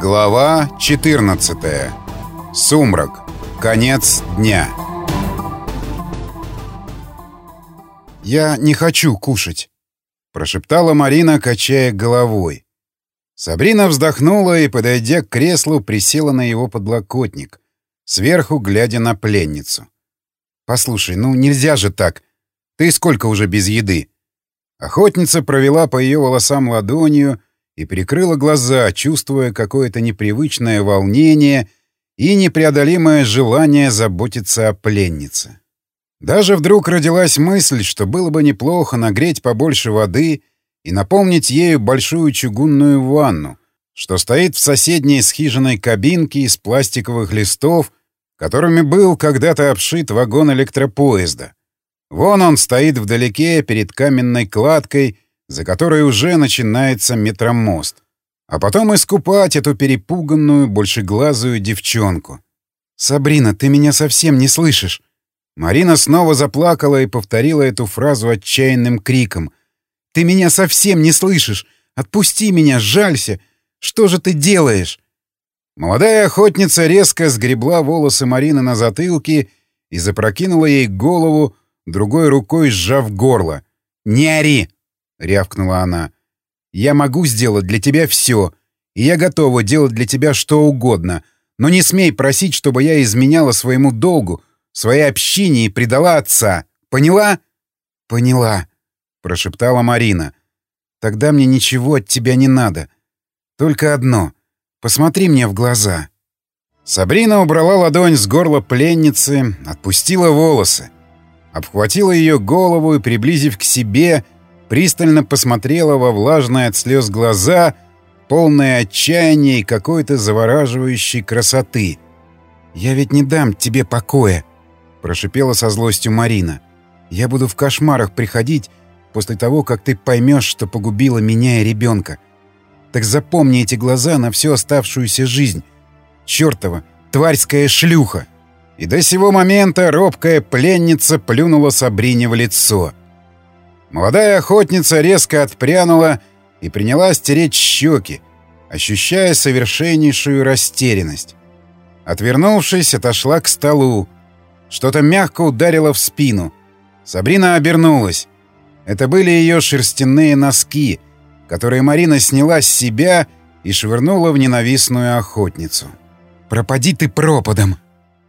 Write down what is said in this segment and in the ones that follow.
Глава 14. Сумрак. Конец дня. «Я не хочу кушать», — прошептала Марина, качая головой. Сабрина вздохнула и, подойдя к креслу, присела на его подлокотник, сверху глядя на пленницу. «Послушай, ну нельзя же так. Ты сколько уже без еды?» Охотница провела по ее волосам ладонью и прикрыла глаза, чувствуя какое-то непривычное волнение и непреодолимое желание заботиться о пленнице. Даже вдруг родилась мысль, что было бы неплохо нагреть побольше воды и наполнить ею большую чугунную ванну, что стоит в соседней с хижиной кабинке из пластиковых листов, которыми был когда-то обшит вагон электропоезда. Вон он стоит вдалеке перед каменной кладкой, за которой уже начинается метромост. А потом искупать эту перепуганную, большеглазую девчонку. «Сабрина, ты меня совсем не слышишь!» Марина снова заплакала и повторила эту фразу отчаянным криком. «Ты меня совсем не слышишь! Отпусти меня, жалься! Что же ты делаешь?» Молодая охотница резко сгребла волосы Марины на затылке и запрокинула ей голову, другой рукой сжав горло. «Не ори!» — рявкнула она. «Я могу сделать для тебя все, и я готова делать для тебя что угодно, но не смей просить, чтобы я изменяла своему долгу, своей общине и предала отца. Поняла?» «Поняла», — прошептала Марина. «Тогда мне ничего от тебя не надо. Только одно — Посмотри мне в глаза». Сабрина убрала ладонь с горла пленницы, отпустила волосы. Обхватила ее голову и, приблизив к себе, пристально посмотрела во влажные от слез глаза, полное отчаяния и какой-то завораживающей красоты. «Я ведь не дам тебе покоя», — прошипела со злостью Марина. «Я буду в кошмарах приходить после того, как ты поймешь, что погубила меня и ребенка. Так запомни эти глаза на всю оставшуюся жизнь. Чёртова, тварьская шлюха!» И до сего момента робкая пленница плюнула Сабрине в лицо. Молодая охотница резко отпрянула и принялась тереть щеки, ощущая совершеннейшую растерянность. Отвернувшись, отошла к столу. Что-то мягко ударило в спину. Сабрина обернулась. Это были ее шерстяные носки — которые Марина сняла с себя и швырнула в ненавистную охотницу. «Пропади ты пропадом!»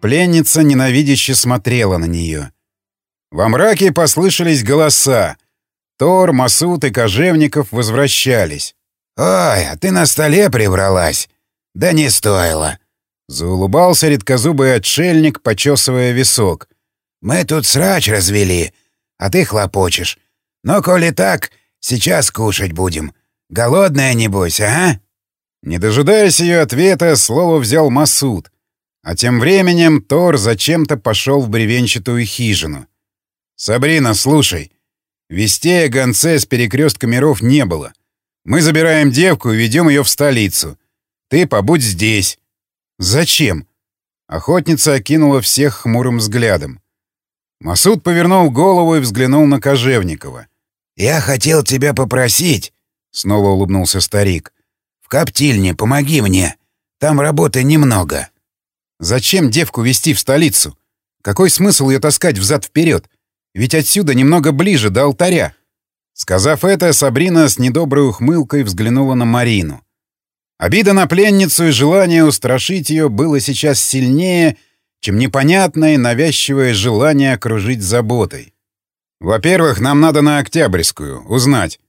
Пленница ненавидяще смотрела на нее. Во мраке послышались голоса. Тор, Масут и Кожевников возвращались. «Ой, а ты на столе прибралась? Да не стоило!» Заулыбался редкозубый отшельник, почесывая висок. «Мы тут срач развели, а ты хлопочешь. Но коли так, Сейчас кушать будем. Голодная, небось, а?» Не дожидаясь ее ответа, слово взял Масуд. А тем временем Тор зачем-то пошел в бревенчатую хижину. «Сабрина, слушай. Вестей о гонце с перекрестка миров не было. Мы забираем девку и ведем ее в столицу. Ты побудь здесь». «Зачем?» Охотница окинула всех хмурым взглядом. Масуд повернул голову и взглянул на Кожевникова. «Я хотел тебя попросить», — снова улыбнулся старик. «В коптильне помоги мне. Там работы немного». «Зачем девку везти в столицу? Какой смысл ее таскать взад-вперед? Ведь отсюда немного ближе, до алтаря». Сказав это, Сабрина с недоброй ухмылкой взглянула на Марину. Обида на пленницу и желание устрашить ее было сейчас сильнее, чем непонятное навязчивое желание окружить заботой. Во-первых, нам надо на Октябрьскую, узнать.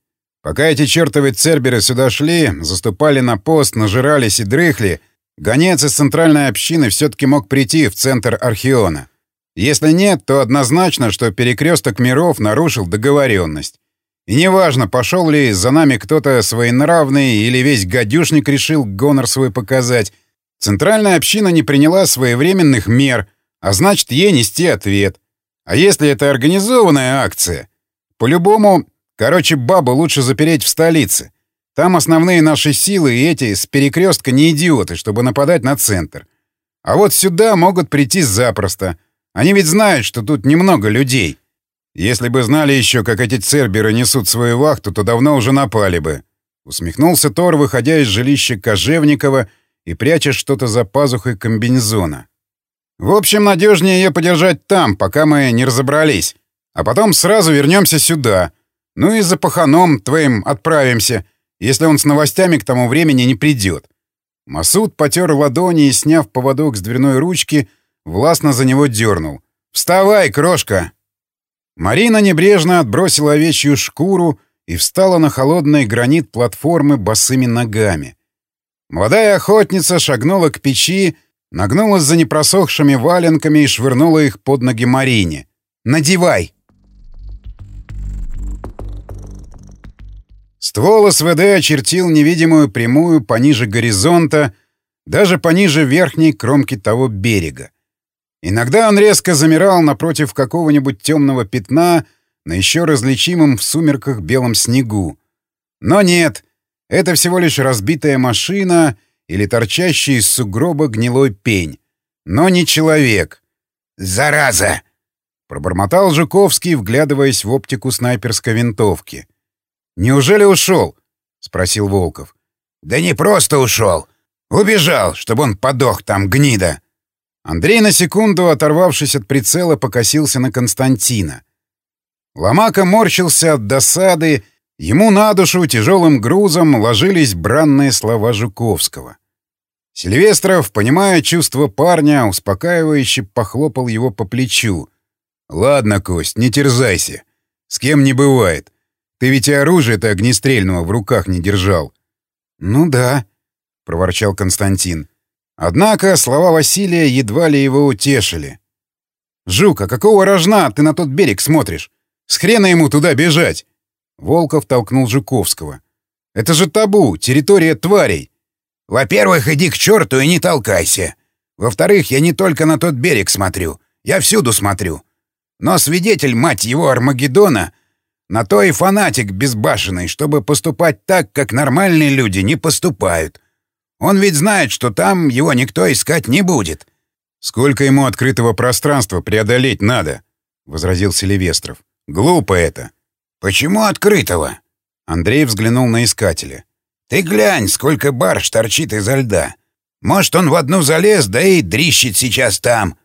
Пока эти чертовы церберы сюда шли, заступали на пост, нажирались и дрыхли, гонец из центральной общины все-таки мог прийти в центр Архиона. Если нет, то однозначно, что перекресток миров нарушил договоренность. И неважно, пошел ли за нами кто-то своенравный или весь гадюшник решил гонор свой показать, центральная община не приняла своевременных мер, а значит, ей нести ответ. А если это организованная акция? По-любому, короче, бабу лучше запереть в столице. Там основные наши силы и эти с перекрестка не идиоты, чтобы нападать на центр. А вот сюда могут прийти запросто. Они ведь знают, что тут немного людей. Если бы знали еще, как эти церберы несут свою вахту, то давно уже напали бы. Усмехнулся Тор, выходя из жилища Кожевникова и пряча что-то за пазухой комбинезона. «В общем, надежнее ее подержать там, пока мы не разобрались. А потом сразу вернемся сюда. Ну и за паханом твоим отправимся, если он с новостями к тому времени не придет. Масуд потер ладони и, сняв поводок с дверной ручки, властно за него дернул. «Вставай, крошка!» Марина небрежно отбросила овечью шкуру и встала на холодный гранит платформы босыми ногами. Молодая охотница шагнула к печи, нагнулась за непросохшими валенками и швырнула их под ноги Марине. «Надевай!» Ствол СВД очертил невидимую прямую пониже горизонта, даже пониже верхней кромки того берега. Иногда он резко замирал напротив какого-нибудь темного пятна на еще различимом в сумерках белом снегу. Но нет, это всего лишь разбитая машина или торчащий из сугроба гнилой пень. Но не человек. «Зараза!» — пробормотал Жуковский, вглядываясь в оптику снайперской винтовки. «Неужели ушел?» — спросил Волков. «Да не просто ушел. Убежал, чтобы он подох там, гнида!» Андрей на секунду, оторвавшись от прицела, покосился на Константина. Ломака морщился от досады, ему на душу тяжелым грузом ложились бранные слова Жуковского. Сильвестров, понимая чувство парня, успокаивающе похлопал его по плечу. «Ладно, Кость, не терзайся. С кем не бывает. Ты ведь и оружие-то огнестрельного в руках не держал. — Ну да, — проворчал Константин. Однако слова Василия едва ли его утешили. — Жук, а какого рожна ты на тот берег смотришь? С хрена ему туда бежать? Волков толкнул Жуковского. — Это же табу, территория тварей. — Во-первых, иди к черту и не толкайся. Во-вторых, я не только на тот берег смотрю, я всюду смотрю. Но свидетель, мать его, Армагеддона — на то и фанатик безбашенный, чтобы поступать так, как нормальные люди не поступают. Он ведь знает, что там его никто искать не будет. «Сколько ему открытого пространства преодолеть надо?» — возразил Селивестров. «Глупо это». «Почему открытого?» Андрей взглянул на искателя. «Ты глянь, сколько барж торчит изо льда. Может, он в одну залез, да и дрищет сейчас там».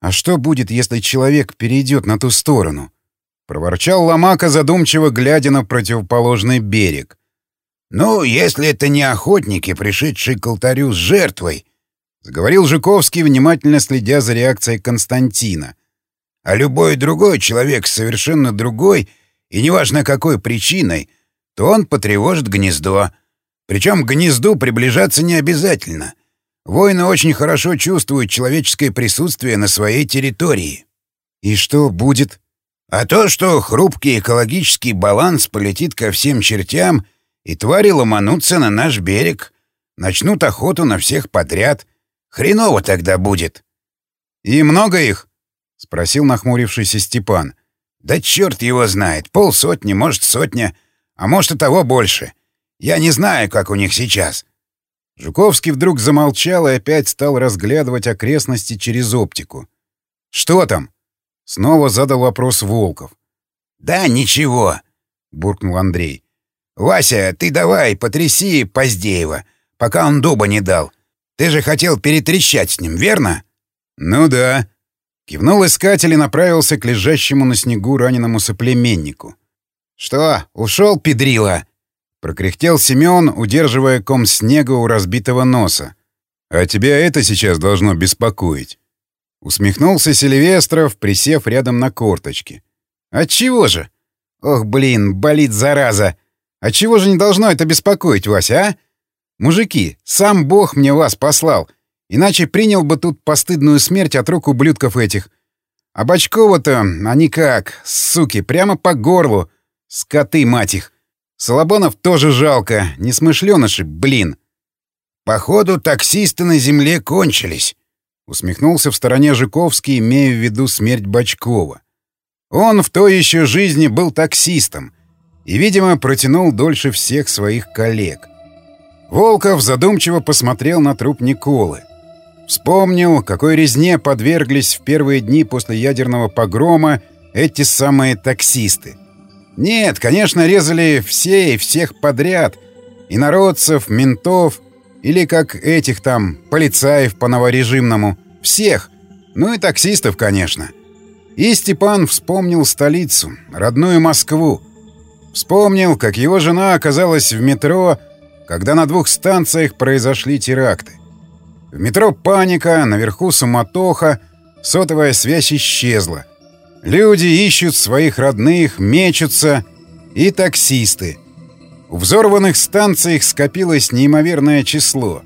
«А что будет, если человек перейдет на ту сторону?» — проворчал Ломака, задумчиво глядя на противоположный берег. «Ну, если это не охотники, пришедшие к алтарю с жертвой», — заговорил Жуковский, внимательно следя за реакцией Константина. «А любой другой человек совершенно другой, и неважно какой причиной, то он потревожит гнездо. Причем к гнезду приближаться не обязательно. Воины очень хорошо чувствуют человеческое присутствие на своей территории». «И что будет?» А то, что хрупкий экологический баланс полетит ко всем чертям, и твари ломанутся на наш берег, начнут охоту на всех подряд, хреново тогда будет. — И много их? — спросил нахмурившийся Степан. — Да черт его знает, полсотни, может, сотня, а может и того больше. Я не знаю, как у них сейчас. Жуковский вдруг замолчал и опять стал разглядывать окрестности через оптику. — Что там? Снова задал вопрос Волков. «Да ничего», — буркнул Андрей. «Вася, ты давай потряси Поздеева, пока он дуба не дал. Ты же хотел перетрещать с ним, верно?» «Ну да». Кивнул искатель и направился к лежащему на снегу раненому соплеменнику. «Что, ушел, педрила?» — прокряхтел Семен, удерживая ком снега у разбитого носа. «А тебя это сейчас должно беспокоить?» Усмехнулся Сильвестров, присев рядом на корточки. «Отчего же? Ох, блин, болит зараза! Отчего же не должно это беспокоить, Вася, а? Мужики, сам Бог мне вас послал, иначе принял бы тут постыдную смерть от рук ублюдков этих. А Бочкова-то, они как, суки, прямо по горлу. Скоты, мать их. Солобонов тоже жалко, несмышленыши, блин». «Походу, таксисты на земле кончились». Усмехнулся в стороне Жуковский, имея в виду смерть Бочкова. Он в той еще жизни был таксистом и, видимо, протянул дольше всех своих коллег. Волков задумчиво посмотрел на труп Николы. Вспомнил, какой резне подверглись в первые дни после ядерного погрома эти самые таксисты. Нет, конечно, резали все и всех подряд. И народцев, ментов, Или как этих там, полицаев по новорежимному. Всех. Ну и таксистов, конечно. И Степан вспомнил столицу, родную Москву. Вспомнил, как его жена оказалась в метро, когда на двух станциях произошли теракты. В метро паника, наверху суматоха, сотовая связь исчезла. Люди ищут своих родных, мечутся. И таксисты. У взорванных станций скопилось неимоверное число.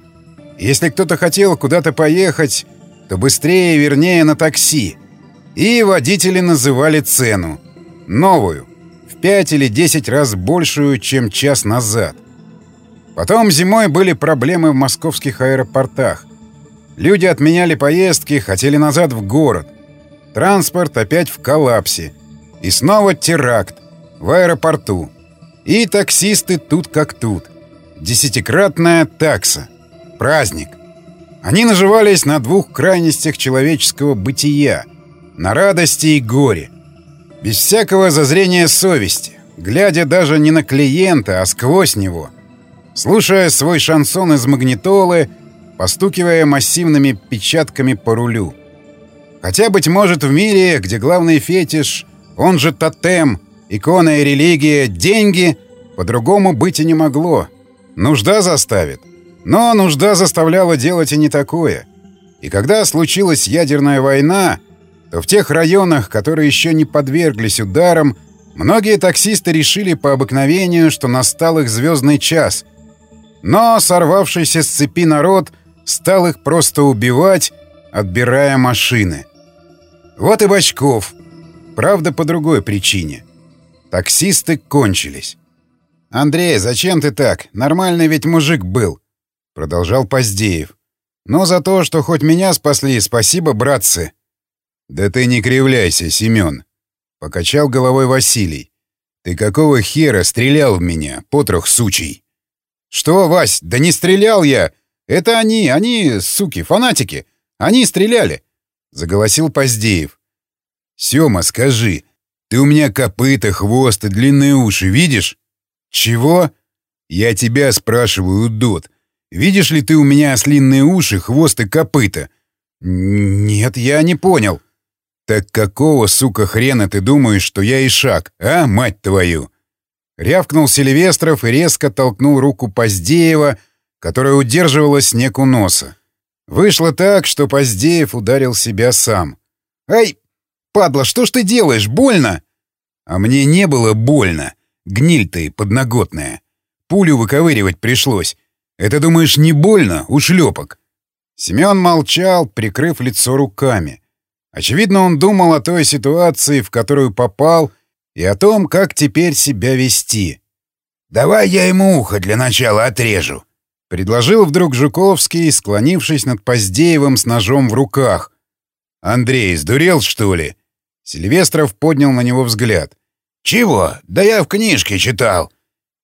Если кто-то хотел куда-то поехать, то быстрее и вернее на такси. И водители называли цену. Новую. 5 или 10 раз большую, чем час назад. Потом зимой были проблемы в московских аэропортах. Люди отменяли поездки, хотели назад в город. Транспорт опять в коллапсе. И снова теракт. В аэропорту. И таксисты тут как тут. Десятикратная такса. Праздник. Они наживались на двух крайностях человеческого бытия. На радости и горе. Без всякого зазрения совести. Глядя даже не на клиента, а сквозь него. Слушая свой шансон из магнитолы, постукивая массивными печатками по рулю. Хотя, быть может, в мире, где главный фетиш, он же тотем, Икона и религия, деньги по-другому быть и не могло. Нужда заставит. Но нужда заставляла делать и не такое. И когда случилась ядерная война, в тех районах, которые еще не подверглись ударам, многие таксисты решили по обыкновению, что настал их звездный час. Но сорвавшийся с цепи народ стал их просто убивать, отбирая машины. Вот и Бочков. Правда, по другой причине. Таксисты кончились. «Андрей, зачем ты так? Нормальный ведь мужик был!» Продолжал Поздеев. «Но за то, что хоть меня спасли, спасибо, братцы!» «Да ты не кривляйся, Семен!» Покачал головой Василий. «Ты какого хера стрелял в меня, потрох сучий?» «Что, Вась, да не стрелял я! Это они, они, суки, фанатики! Они стреляли!» Заголосил Поздеев. «Сёма, скажи, ты у меня копыта, хвост и длинные уши, видишь? Чего? Я тебя спрашиваю, Дот. Видишь ли ты у меня ослинные уши, хвост и копыта? Нет, я не понял. Так какого, сука, хрена ты думаешь, что я ишак, а, мать твою? Рявкнул Сильвестров и резко толкнул руку Поздеева, которая удерживала снег у носа. Вышло так, что Поздеев ударил себя сам. «Ай, падла, что ж ты делаешь? Больно!» «А мне не было больно. Гниль ты подноготная. Пулю выковыривать пришлось. Это, думаешь, не больно, ушлепок?» Семён молчал, прикрыв лицо руками. Очевидно, он думал о той ситуации, в которую попал, и о том, как теперь себя вести. «Давай я ему ухо для начала отрежу», — предложил вдруг Жуковский, склонившись над Поздеевым с ножом в руках. «Андрей, сдурел, что ли?» Сильвестров поднял на него взгляд. «Чего? Да я в книжке читал».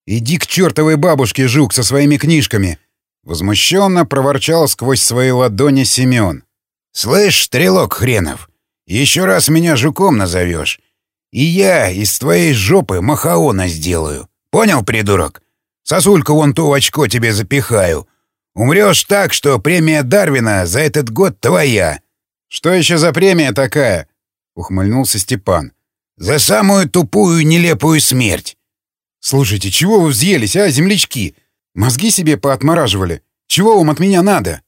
«Иди к чертовой бабушке, жук, со своими книжками!» Возмущенно проворчал сквозь свои ладони Семен. «Слышь, стрелок хренов, еще раз меня жуком назовешь, и я из твоей жопы махаона сделаю. Понял, придурок? Сосульку вон ту в очко тебе запихаю. Умрешь так, что премия Дарвина за этот год твоя». «Что еще за премия такая?» — ухмыльнулся Степан. «За самую тупую нелепую смерть!» «Слушайте, чего вы взъелись, а, землячки? Мозги себе поотмораживали. Чего вам от меня надо?»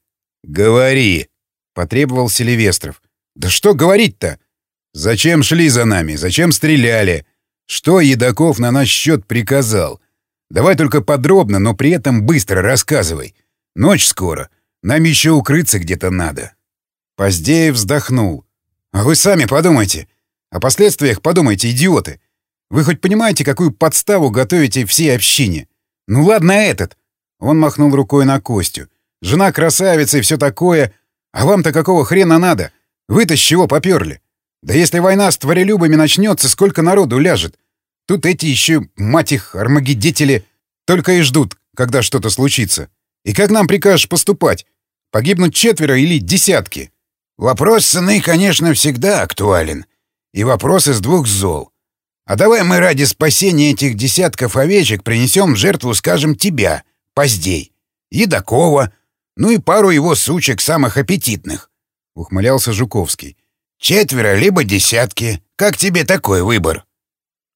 «Говори!» — потребовал Селивестров. «Да что говорить-то? Зачем шли за нами? Зачем стреляли? Что Едаков на наш счет приказал? Давай только подробно, но при этом быстро рассказывай. Ночь скоро. Нам еще укрыться где-то надо». Поздеев вздохнул. А вы сами подумайте. О последствиях подумайте, идиоты. Вы хоть понимаете, какую подставу готовите всей общине? Ну ладно этот. Он махнул рукой на Костю. Жена красавица и все такое. А вам-то какого хрена надо? Вы-то с чего поперли? Да если война с творелюбами начнется, сколько народу ляжет? Тут эти еще, мать их, армагеддители, только и ждут, когда что-то случится. И как нам прикажешь поступать? Погибнут четверо или десятки? Вопрос цены, конечно, всегда актуален. И вопрос из двух зол. А давай мы ради спасения этих десятков овечек принесем жертву, скажем, тебя, поздей. Едакова, ну и пару его сучек самых аппетитных», — ухмылялся Жуковский. «Четверо, либо десятки. Как тебе такой выбор?»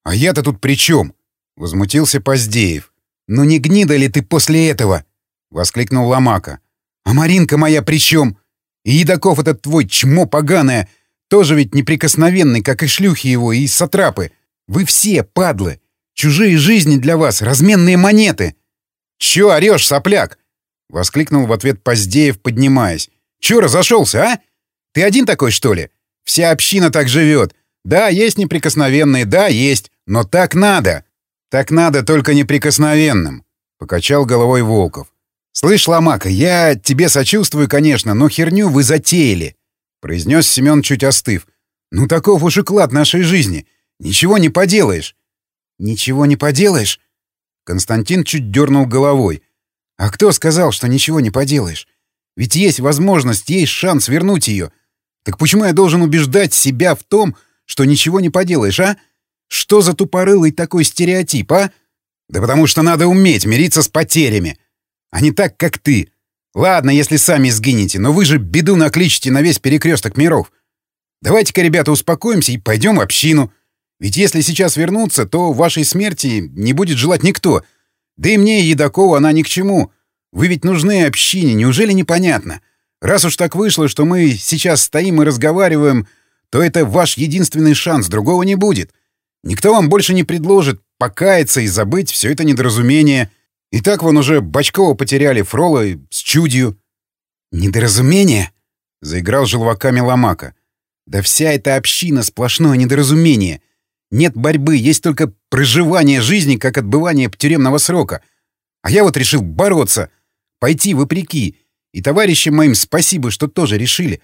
«А я-то тут при чем?» — возмутился Поздеев. «Ну не гнида ли ты после этого?» — воскликнул Ломака. «А Маринка моя при чем? И Едаков этот твой чмо поганое, тоже ведь неприкосновенный, как и шлюхи его, и сатрапы. Вы все, падлы. Чужие жизни для вас — разменные монеты. «Чё орёшь, сопляк?» — воскликнул в ответ Поздеев, поднимаясь. «Чё разошелся, а? Ты один такой, что ли? Вся община так живет. Да, есть неприкосновенные, да, есть, но так надо. Так надо только неприкосновенным», — покачал головой Волков. «Слышь, Ломака, я тебе сочувствую, конечно, но херню вы затеяли», — произнес Семен, чуть остыв. «Ну таков уж и клад нашей жизни. Ничего не поделаешь». «Ничего не поделаешь?» Константин чуть дернул головой. «А кто сказал, что ничего не поделаешь? Ведь есть возможность, есть шанс вернуть ее. Так почему я должен убеждать себя в том, что ничего не поделаешь, а? Что за тупорылый такой стереотип, а? Да потому что надо уметь мириться с потерями. А не так, как ты. Ладно, если сами сгинете, но вы же беду накличете на весь перекресток миров. Давайте-ка, ребята, успокоимся и пойдем в общину. Ведь если сейчас вернуться, то вашей смерти не будет желать никто. Да и мне, Едакова, она ни к чему. Вы ведь нужны общине, неужели непонятно? Раз уж так вышло, что мы сейчас стоим и разговариваем, то это ваш единственный шанс, другого не будет. Никто вам больше не предложит покаяться и забыть все это недоразумение. И так вон уже Бачкова потеряли, Фрола с чудью. «Недоразумение?» — заиграл желваками Ломака. «Да вся эта община — сплошное недоразумение. Нет борьбы, есть только проживание жизни как отбывание тюремного срока. А я вот решил бороться, пойти вопреки. И товарищам моим спасибо, что тоже решили.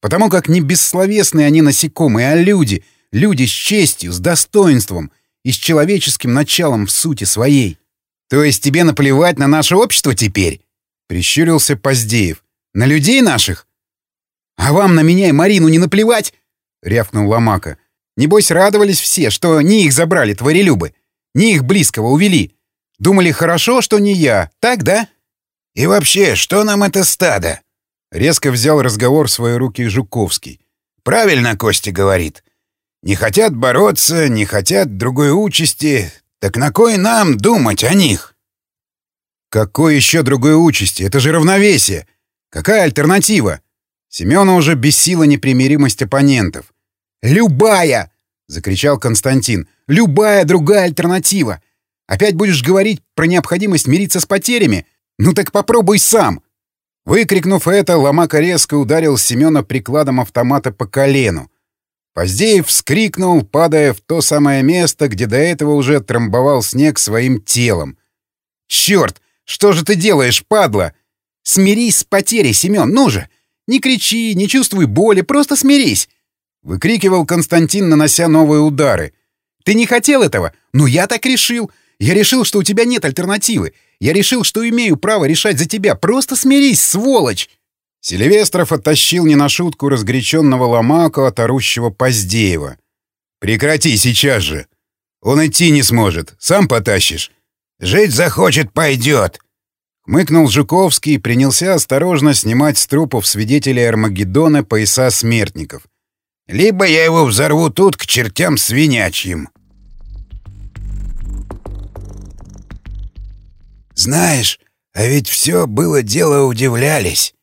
Потому как не бессловесные они насекомые, а люди. Люди с честью, с достоинством и с человеческим началом в сути своей. То есть тебе наплевать на наше общество теперь? Прищурился Поздеев. На людей наших? А вам на меня и Марину не наплевать? Рявкнул Ломака. Небось, радовались все, что не их забрали тварелюбы, не их близкого увели. Думали, хорошо, что не я, так, да? И вообще, что нам это стадо? Резко взял разговор в свои руки Жуковский. Правильно Костя говорит. Не хотят бороться, не хотят другой участи. Так на кой нам думать о них? Какой еще другой участи? Это же равновесие. Какая альтернатива? Семена уже бесила непримиримость оппонентов. «Любая!» — закричал Константин. «Любая другая альтернатива! Опять будешь говорить про необходимость мириться с потерями? Ну так попробуй сам!» Выкрикнув это, Ломака резко ударил Семена прикладом автомата по колену. Поздеев вскрикнул, падая в то самое место, где до этого уже трамбовал снег своим телом. «Черт! Что же ты делаешь, падла? Смирись с потерей, Семен, ну же! Не кричи, не чувствуй боли, просто смирись! Выкрикивал Константин, нанося новые удары. «Ты не хотел этого? Ну, я так решил. Я решил, что у тебя нет альтернативы. Я решил, что имею право решать за тебя. Просто смирись, сволочь!» Селивестров оттащил не на шутку разгоряченного Ломаку от орущего Поздеева. «Прекрати сейчас же! Он идти не сможет. Сам потащишь. Жить захочет — пойдет!» Хмыкнул Жуковский и принялся осторожно снимать с трупов свидетелей Армагеддона пояса смертников — либо я его взорву тут к чертям свинячьим. Знаешь, а ведь все было дело удивлялись.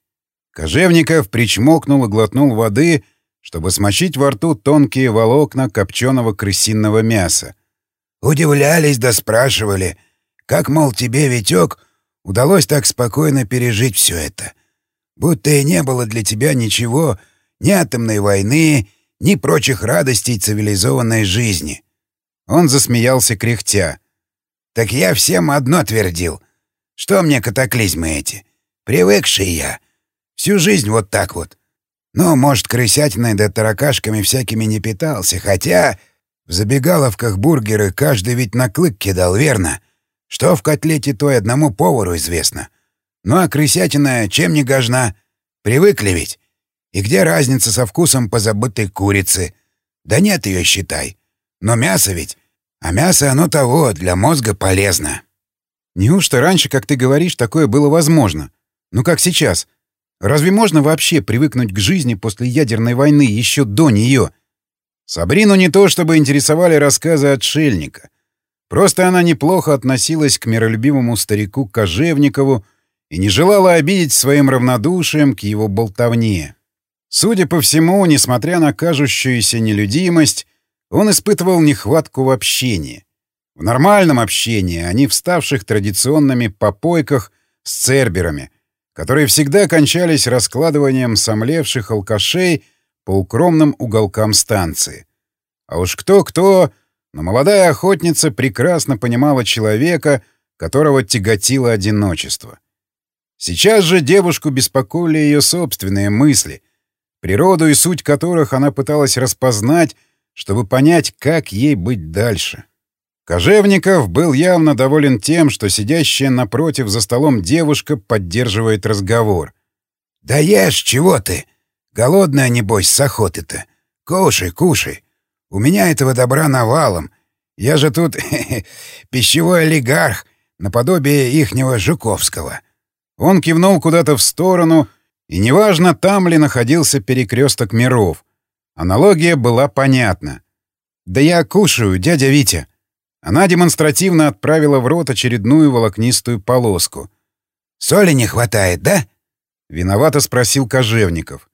Кожевников причмокнул и глотнул воды, чтобы смочить во рту тонкие волокна копченого крысиного мяса. Удивлялись да спрашивали, как, мол, тебе, Витек, удалось так спокойно пережить все это. Будто и не было для тебя ничего, ни атомной войны, ни прочих радостей цивилизованной жизни. Он засмеялся кряхтя. «Так я всем одно твердил. Что мне катаклизмы эти? Привыкший я. Всю жизнь вот так вот. Ну, может, крысятиной да таракашками всякими не питался, хотя в забегаловках бургеры каждый ведь на клык кидал, верно? Что в котлете той одному повару известно. Ну а крысятина чем не гожна? Привыкли ведь? И где разница со вкусом позабытой курицы? Да нет ее, считай. Но мясо ведь... А мясо оно того, для мозга полезно. Неужто раньше, как ты говоришь, такое было возможно? Ну как сейчас? Разве можно вообще привыкнуть к жизни после ядерной войны еще до нее? Сабрину не то чтобы интересовали рассказы отшельника. Просто она неплохо относилась к миролюбивому старику Кожевникову и не желала обидеть своим равнодушием к его болтовне. Судя по всему, несмотря на кажущуюся нелюдимость, он испытывал нехватку в общении. В нормальном общении, а не в традиционными попойках с церберами, которые всегда кончались раскладыванием сомлевших алкашей по укромным уголкам станции. А уж кто-кто, но молодая охотница прекрасно понимала человека, которого тяготило одиночество. Сейчас же девушку беспокоили ее собственные мысли, природу и суть которых она пыталась распознать, чтобы понять, как ей быть дальше. Кожевников был явно доволен тем, что сидящая напротив за столом девушка поддерживает разговор. «Да ешь, чего ты? Голодная, небось, с охоты-то. Кушай, кушай. У меня этого добра навалом. Я же тут пищевой олигарх, наподобие ихнего Жуковского». Он кивнул куда-то в сторону, и неважно, там ли находился перекресток миров. Аналогия была понятна. «Да я кушаю, дядя Витя». Она демонстративно отправила в рот очередную волокнистую полоску. «Соли не хватает, да?» — виновато спросил Кожевников.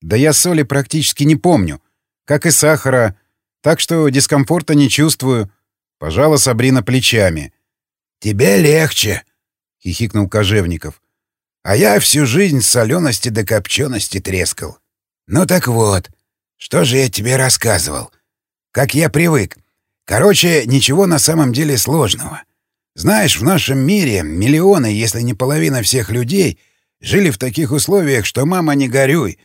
«Да я соли практически не помню, как и сахара, так что дискомфорта не чувствую», — пожала Сабрина плечами. «Тебе легче», — хихикнул Кожевников. «А я всю жизнь с солености до копчености трескал. Ну так вот, что же я тебе рассказывал? Как я привык. Короче, ничего на самом деле сложного. Знаешь, в нашем мире миллионы, если не половина всех людей, жили в таких условиях, что мама не горюй.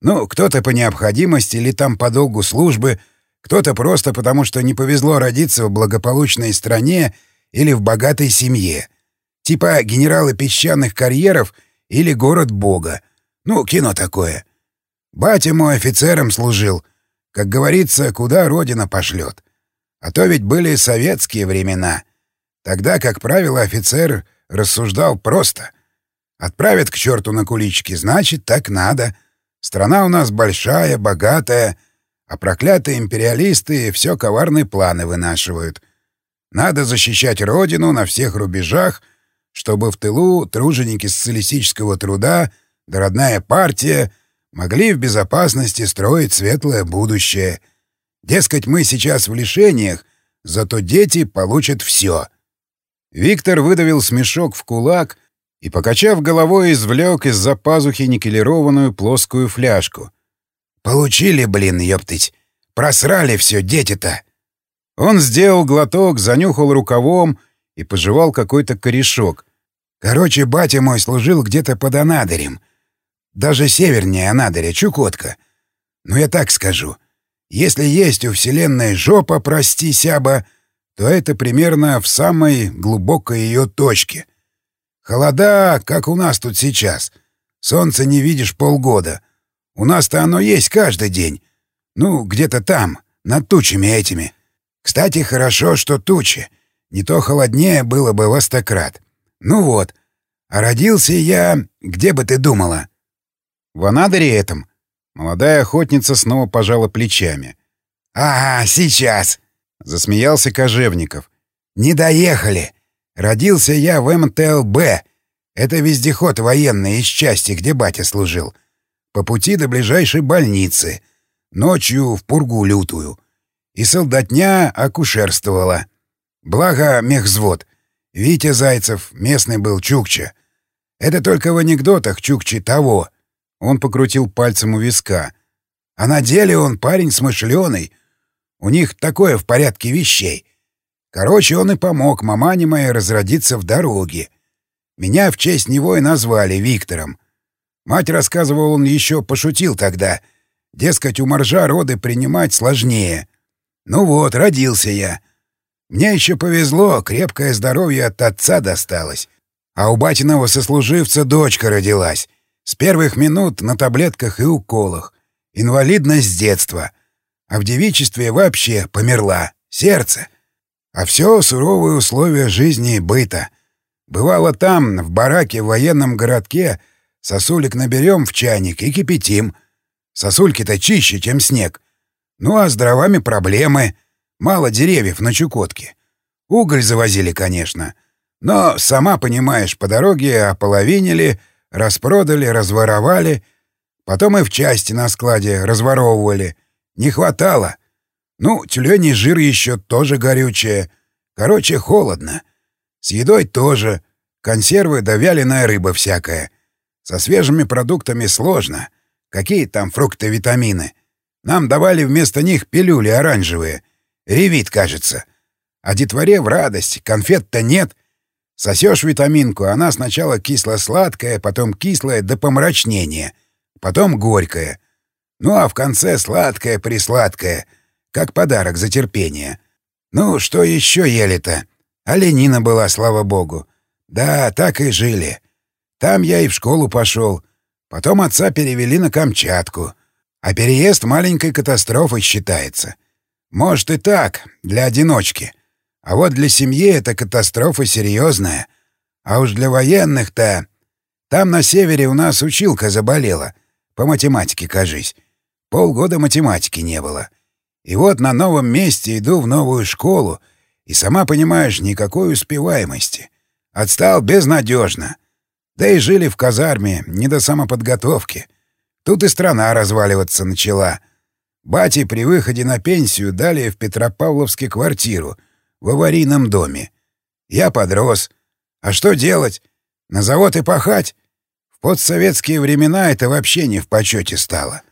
Ну, кто-то по необходимости или там по долгу службы, кто-то просто потому, что не повезло родиться в благополучной стране или в богатой семье. Типа генералы песчаных карьеров или город Бога. Ну, кино такое. Батя мой офицером служил. Как говорится, куда родина пошлет. А то ведь были советские времена. Тогда, как правило, офицер рассуждал просто. Отправят к черту на кулички, значит, так надо. Страна у нас большая, богатая, а проклятые империалисты все коварные планы вынашивают. Надо защищать родину на всех рубежах, чтобы в тылу труженики социалистического труда да родная партия могли в безопасности строить светлое будущее — Дескать, мы сейчас в лишениях, зато дети получат все. Виктор выдавил смешок в кулак и, покачав головой, извлек из-за пазухи никелированную плоскую фляжку. «Получили, блин, ёптыть! Просрали все дети-то!» Он сделал глоток, занюхал рукавом и пожевал какой-то корешок. «Короче, батя мой служил где-то под Анадырем. Даже севернее Анадыря, Чукотка. Ну, я так скажу. Если есть у Вселенной жопа, прости, сяба, то это примерно в самой глубокой ее точке. Холода, как у нас тут сейчас. Солнце не видишь полгода. У нас-то оно есть каждый день. Ну, где-то там, над тучами этими. Кстати, хорошо, что тучи. Не то холоднее было бы во стократ. Ну вот. А родился я... Где бы ты думала? В Анадыре этом? Молодая охотница снова пожала плечами. «Ага, сейчас!» — засмеялся Кожевников. «Не доехали. Родился я в МТЛБ. Это вездеход военный из части, где батя служил. По пути до ближайшей больницы. Ночью в пургу лютую. И солдатня акушерствовала. Благо мехзвод. Витя Зайцев, местный был Чукча. Это только в анекдотах Чукчи того. Он покрутил пальцем у виска. А на деле он парень смышленый. У них такое в порядке вещей. Короче, он и помог мамане моей разродиться в дороге. Меня в честь него и назвали Виктором. Мать рассказывала, он еще пошутил тогда. Дескать, у моржа роды принимать сложнее. Ну вот, родился я. Мне еще повезло, крепкое здоровье от отца досталось. А у батиного сослуживца дочка родилась. С первых минут на таблетках и уколах. Инвалидность с детства. А в девичестве вообще померла. Сердце. А все суровые условия жизни и быта. Бывало там, в бараке в военном городке, сосулек наберем в чайник и кипятим. Сосульки-то чище, чем снег. Ну а с дровами проблемы. Мало деревьев на Чукотке. Уголь завозили, конечно. Но, сама понимаешь, по дороге ополовинили, распродали, разворовали. Потом и в части на складе разворовывали. Не хватало. Ну, тюленей жир еще тоже горючее. Короче, холодно. С едой тоже. Консервы да вяленая рыба всякая. Со свежими продуктами сложно. Какие там фрукты, витамины? Нам давали вместо них пилюли оранжевые. Ревит, кажется. А детворе в радость. Конфет-то нет. Сосешь витаминку, она сначала кисло-сладкая, потом кислая до помрачнения. Потом горькая. Ну а в конце сладкая-присладкая. Как подарок за терпение. Ну, что еще ели-то? Оленина была, слава богу. Да, так и жили. Там я и в школу пошел. Потом отца перевели на Камчатку. А переезд маленькой катастрофой считается. Может и так, для одиночки. А вот для семьи это катастрофа серьезная. А уж для военных-то... Там на севере у нас училка заболела. По математике, кажись. Полгода математики не было. И вот на новом месте иду в новую школу, и сама понимаешь, никакой успеваемости. Отстал безнадежно. Да и жили в казарме, не до самоподготовки. Тут и страна разваливаться начала. Бате при выходе на пенсию дали в Петропавловске квартиру в аварийном доме. Я подрос. А что делать? На завод и пахать? В постсоветские времена это вообще не в почете стало.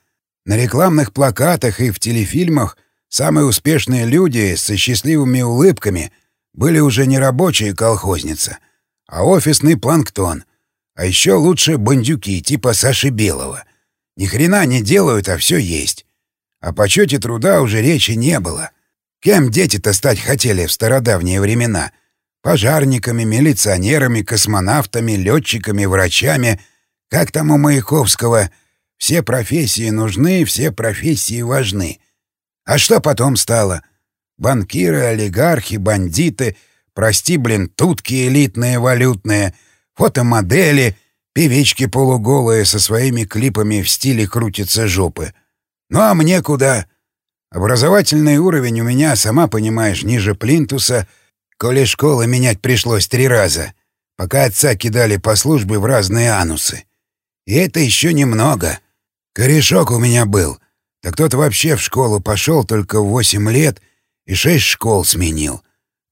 На рекламных плакатах и в телефильмах самые успешные люди со счастливыми улыбками были уже не рабочие колхозницы, а офисный планктон. А еще лучше бандюки типа Саши Белого. Ни хрена не делают, а все есть. О почете труда уже речи не было. Кем дети-то стать хотели в стародавние времена? Пожарниками, милиционерами, космонавтами, летчиками, врачами. Как там у Маяковского — все профессии нужны, все профессии важны. А что потом стало? Банкиры, олигархи, бандиты, прости, блин, тутки элитные валютные, фотомодели, певички полуголые со своими клипами в стиле крутятся жопы. Ну а мне куда? Образовательный уровень у меня, сама понимаешь, ниже плинтуса, коли школы менять пришлось три раза, пока отца кидали по службе в разные анусы. И это еще немного. Корешок у меня был. Так тот вообще в школу пошел только в восемь лет и шесть школ сменил.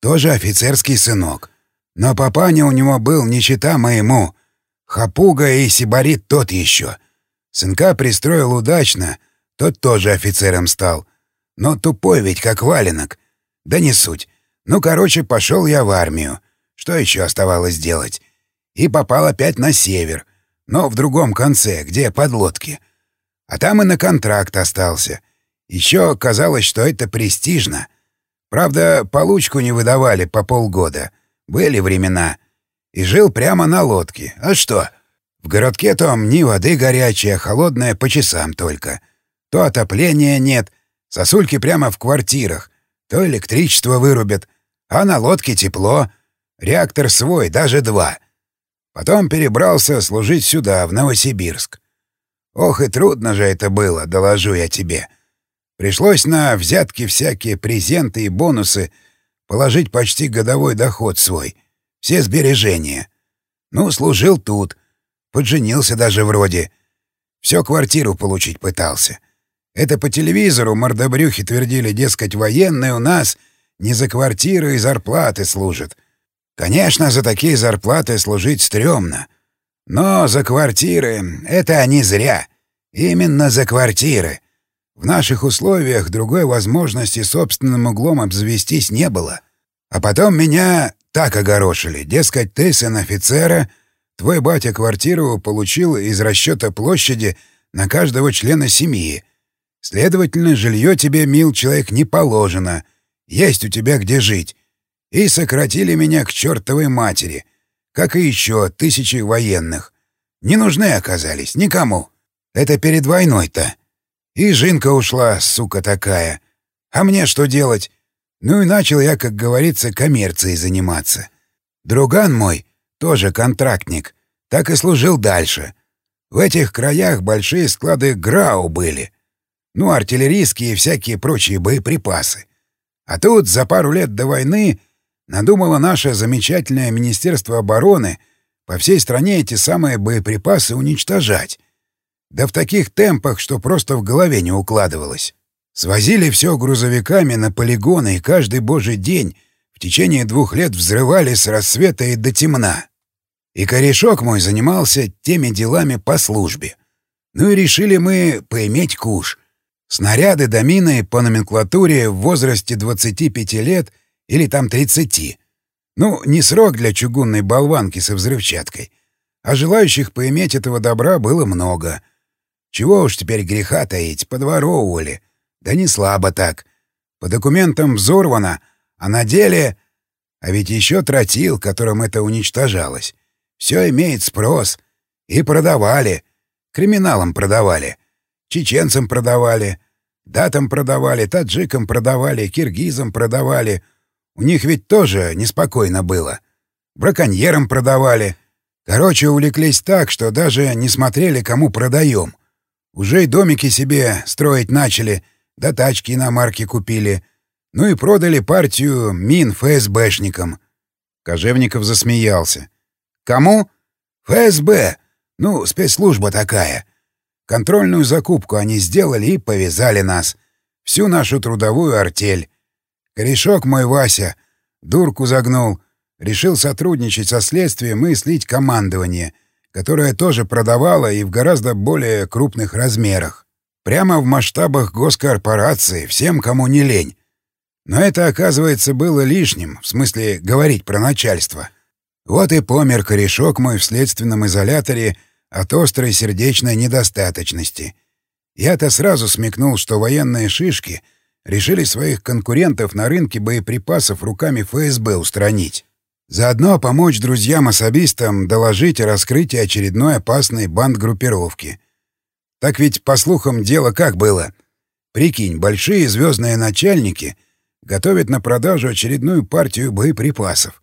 Тоже офицерский сынок. Но папаня у него был не чита моему. Хапуга и сибарит тот еще. Сынка пристроил удачно, тот тоже офицером стал. Но тупой ведь, как валенок. Да не суть. Ну, короче, пошел я в армию. Что еще оставалось делать? И попал опять на север, но в другом конце, где подлодки. А там и на контракт остался. Еще казалось, что это престижно. Правда, получку не выдавали по полгода. Были времена. И жил прямо на лодке. А что? В городке там ни воды горячая, холодная по часам только. То отопления нет, сосульки прямо в квартирах. То электричество вырубят. А на лодке тепло. Реактор свой, даже два. Потом перебрался служить сюда, в Новосибирск. Ох и трудно же это было, доложу я тебе. Пришлось на взятки всякие презенты и бонусы положить почти годовой доход свой. Все сбережения. Ну, служил тут. Подженился даже вроде. Все квартиру получить пытался. Это по телевизору мордобрюхи твердили, дескать, военные у нас не за квартиры и зарплаты служат. Конечно, за такие зарплаты служить стрёмно. Но за квартиры — это они зря. Именно за квартиры. В наших условиях другой возможности собственным углом обзавестись не было. А потом меня так огорошили. Дескать, ты сын офицера, твой батя квартиру получил из расчета площади на каждого члена семьи. Следовательно, жилье тебе, мил человек, не положено. Есть у тебя где жить. И сократили меня к чертовой матери как и еще тысячи военных. Не нужны оказались никому. Это перед войной-то. И Жинка ушла, сука такая. А мне что делать? Ну и начал я, как говорится, коммерцией заниматься. Друган мой, тоже контрактник. Так и служил дальше. В этих краях большие склады ГРАУ были. Ну, артиллерийские и всякие прочие боеприпасы. А тут за пару лет до войны надумало наше замечательное Министерство обороны по всей стране эти самые боеприпасы уничтожать. Да в таких темпах, что просто в голове не укладывалось. Свозили все грузовиками на полигоны и каждый божий день в течение двух лет взрывали с рассвета и до темна. И корешок мой занимался теми делами по службе. Ну и решили мы поиметь куш. Снаряды до мины по номенклатуре в возрасте 25 лет или там 30. Ну, не срок для чугунной болванки со взрывчаткой. А желающих поиметь этого добра было много. Чего уж теперь греха таить, подворовывали. Да не слабо так. По документам взорвано, а на деле... А ведь еще тротил, которым это уничтожалось. Все имеет спрос. И продавали. Криминалам продавали. Чеченцам продавали. Датам продавали, таджикам продавали, киргизам продавали. У них ведь тоже неспокойно было. Браконьерам продавали. Короче, увлеклись так, что даже не смотрели, кому продаем. Уже и домики себе строить начали, да тачки на марке купили. Ну и продали партию мин ФСБшникам. Кожевников засмеялся. Кому? ФСБ. Ну, спецслужба такая. Контрольную закупку они сделали и повязали нас. Всю нашу трудовую артель. Корешок мой Вася дурку загнул. Решил сотрудничать со следствием и слить командование, которое тоже продавало и в гораздо более крупных размерах. Прямо в масштабах госкорпорации, всем, кому не лень. Но это, оказывается, было лишним, в смысле говорить про начальство. Вот и помер корешок мой в следственном изоляторе от острой сердечной недостаточности. Я-то сразу смекнул, что военные шишки решили своих конкурентов на рынке боеприпасов руками ФСБ устранить. Заодно помочь друзьям-особистам доложить о раскрытии очередной опасной бандгруппировки. Так ведь, по слухам, дело как было? Прикинь, большие звездные начальники готовят на продажу очередную партию боеприпасов.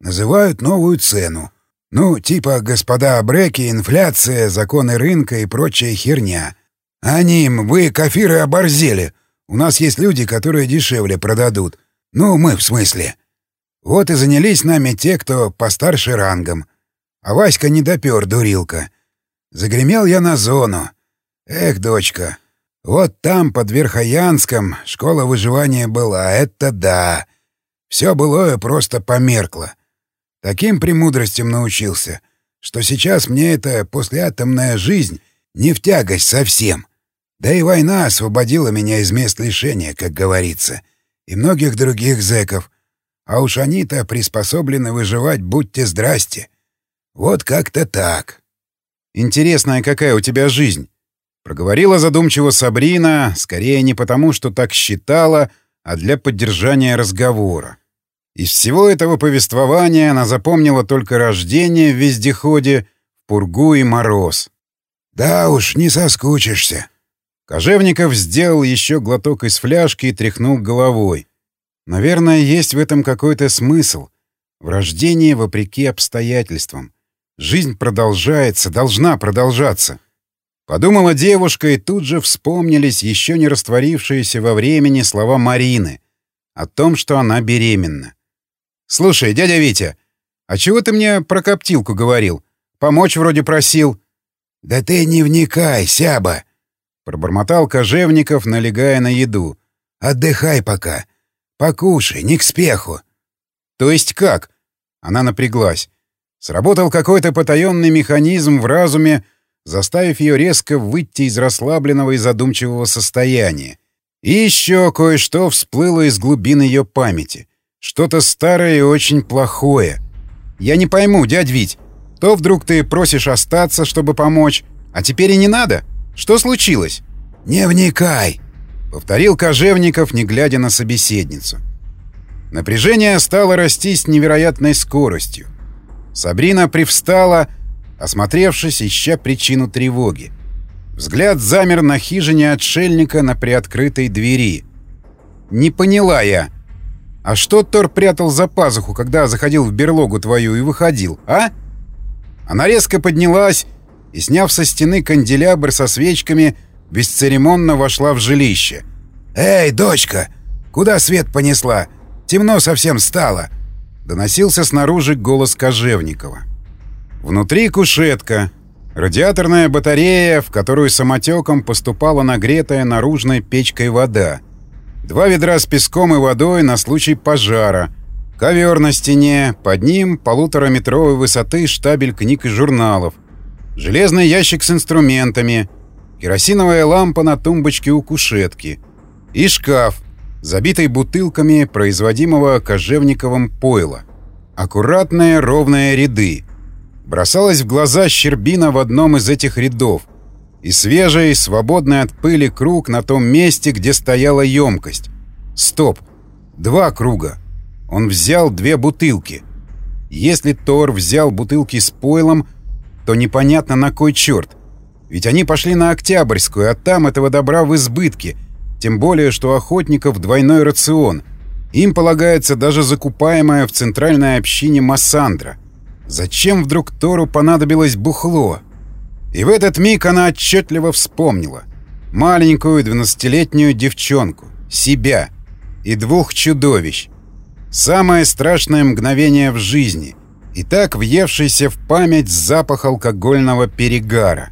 Называют новую цену. Ну, типа господа Абреки, инфляция, законы рынка и прочая херня. Они им, вы, кафиры, оборзели. У нас есть люди, которые дешевле продадут. Ну, мы в смысле. Вот и занялись нами те, кто постарше рангом. А Васька не допер, дурилка. Загремел я на зону. Эх, дочка, вот там, под Верхоянском, школа выживания была, это да. Все былое просто померкло. Таким премудростям научился, что сейчас мне эта послеатомная жизнь не в тягость совсем. Да и война освободила меня из мест лишения, как говорится, и многих других зэков. А уж они-то приспособлены выживать, будьте здрасте. Вот как-то так. Интересная какая у тебя жизнь. Проговорила задумчиво Сабрина, скорее не потому, что так считала, а для поддержания разговора. Из всего этого повествования она запомнила только рождение в вездеходе, пургу и мороз. «Да уж, не соскучишься». Кожевников сделал еще глоток из фляжки и тряхнул головой. Наверное, есть в этом какой-то смысл. В рождении вопреки обстоятельствам. Жизнь продолжается, должна продолжаться. Подумала девушка, и тут же вспомнились еще не растворившиеся во времени слова Марины о том, что она беременна. «Слушай, дядя Витя, а чего ты мне про коптилку говорил? Помочь вроде просил». «Да ты не вникай, сяба!» — пробормотал Кожевников, налегая на еду. «Отдыхай пока. Покушай, не к спеху». «То есть как?» Она напряглась. Сработал какой-то потаенный механизм в разуме, заставив ее резко выйти из расслабленного и задумчивого состояния. И еще кое-что всплыло из глубин ее памяти. Что-то старое и очень плохое. Я не пойму, дядь Вить, то вдруг ты просишь остаться, чтобы помочь, а теперь и не надо? Что случилось? «Не вникай!» — повторил Кожевников, не глядя на собеседницу. Напряжение стало расти с невероятной скоростью. Сабрина привстала, осмотревшись, ища причину тревоги. Взгляд замер на хижине отшельника на приоткрытой двери. «Не поняла я», А что Тор прятал за пазуху, когда заходил в берлогу твою и выходил, а? Она резко поднялась и, сняв со стены канделябр со свечками, бесцеремонно вошла в жилище. «Эй, дочка! Куда свет понесла? Темно совсем стало!» Доносился снаружи голос Кожевникова. Внутри кушетка, радиаторная батарея, в которую самотеком поступала нагретая наружной печкой вода, два ведра с песком и водой на случай пожара, ковер на стене, под ним полутораметровой высоты штабель книг и журналов, железный ящик с инструментами, керосиновая лампа на тумбочке у кушетки. И шкаф, забитый бутылками производимого кожевниковым пойла. Аккуратные ровные ряды. Бросалась в глаза щербина в одном из этих рядов и свежий, свободный от пыли круг на том месте, где стояла емкость. Стоп! Два круга. Он взял две бутылки. Если Тор взял бутылки с пойлом, то непонятно на кой черт. Ведь они пошли на Октябрьскую, а там этого добра в избытке. Тем более, что охотников двойной рацион. Им полагается даже закупаемая в центральной общине Массандра. Зачем вдруг Тору понадобилось бухло? И в этот миг она отчетливо вспомнила. Маленькую двенадцатилетнюю девчонку, себя и двух чудовищ. Самое страшное мгновение в жизни. И так въевшийся в память запах алкогольного перегара.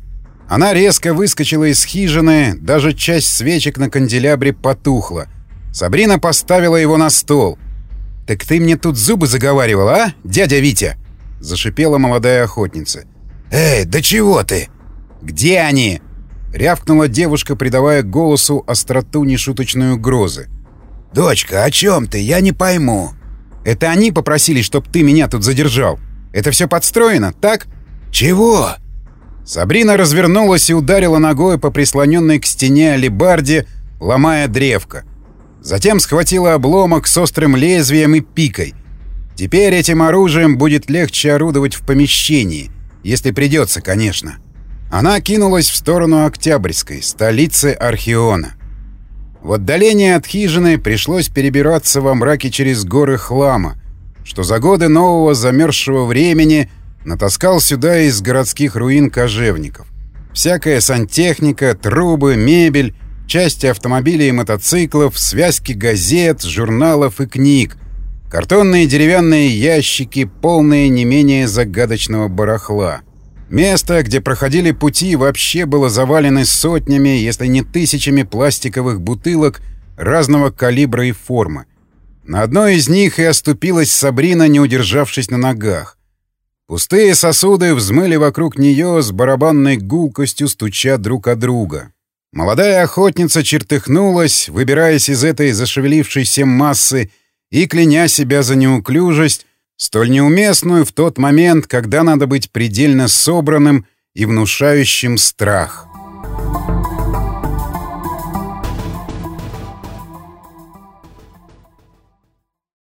Она резко выскочила из хижины, даже часть свечек на канделябре потухла. Сабрина поставила его на стол. «Так ты мне тут зубы заговаривал, а, дядя Витя?» — зашипела молодая охотница. «Эй, да чего ты?» «Где они?» — рявкнула девушка, придавая голосу остроту нешуточной угрозы. «Дочка, о чем ты? Я не пойму». «Это они попросили, чтоб ты меня тут задержал? Это все подстроено, так?» «Чего?» Сабрина развернулась и ударила ногой по прислоненной к стене алебарде, ломая древко. Затем схватила обломок с острым лезвием и пикой. Теперь этим оружием будет легче орудовать в помещении, если придется, конечно. Она кинулась в сторону Октябрьской, столицы Архиона. В отдалении от хижины пришлось перебираться во мраке через горы хлама, что за годы нового замерзшего времени натаскал сюда из городских руин кожевников. Всякая сантехника, трубы, мебель, части автомобилей и мотоциклов, связки газет, журналов и книг, картонные деревянные ящики, полные не менее загадочного барахла — Место, где проходили пути, вообще было завалено сотнями, если не тысячами пластиковых бутылок разного калибра и формы. На одной из них и оступилась Сабрина, не удержавшись на ногах. Пустые сосуды взмыли вокруг нее с барабанной гулкостью, стуча друг о друга. Молодая охотница чертыхнулась, выбираясь из этой зашевелившейся массы и, кляня себя за неуклюжесть, столь неуместную в тот момент, когда надо быть предельно собранным и внушающим страх. Thank you.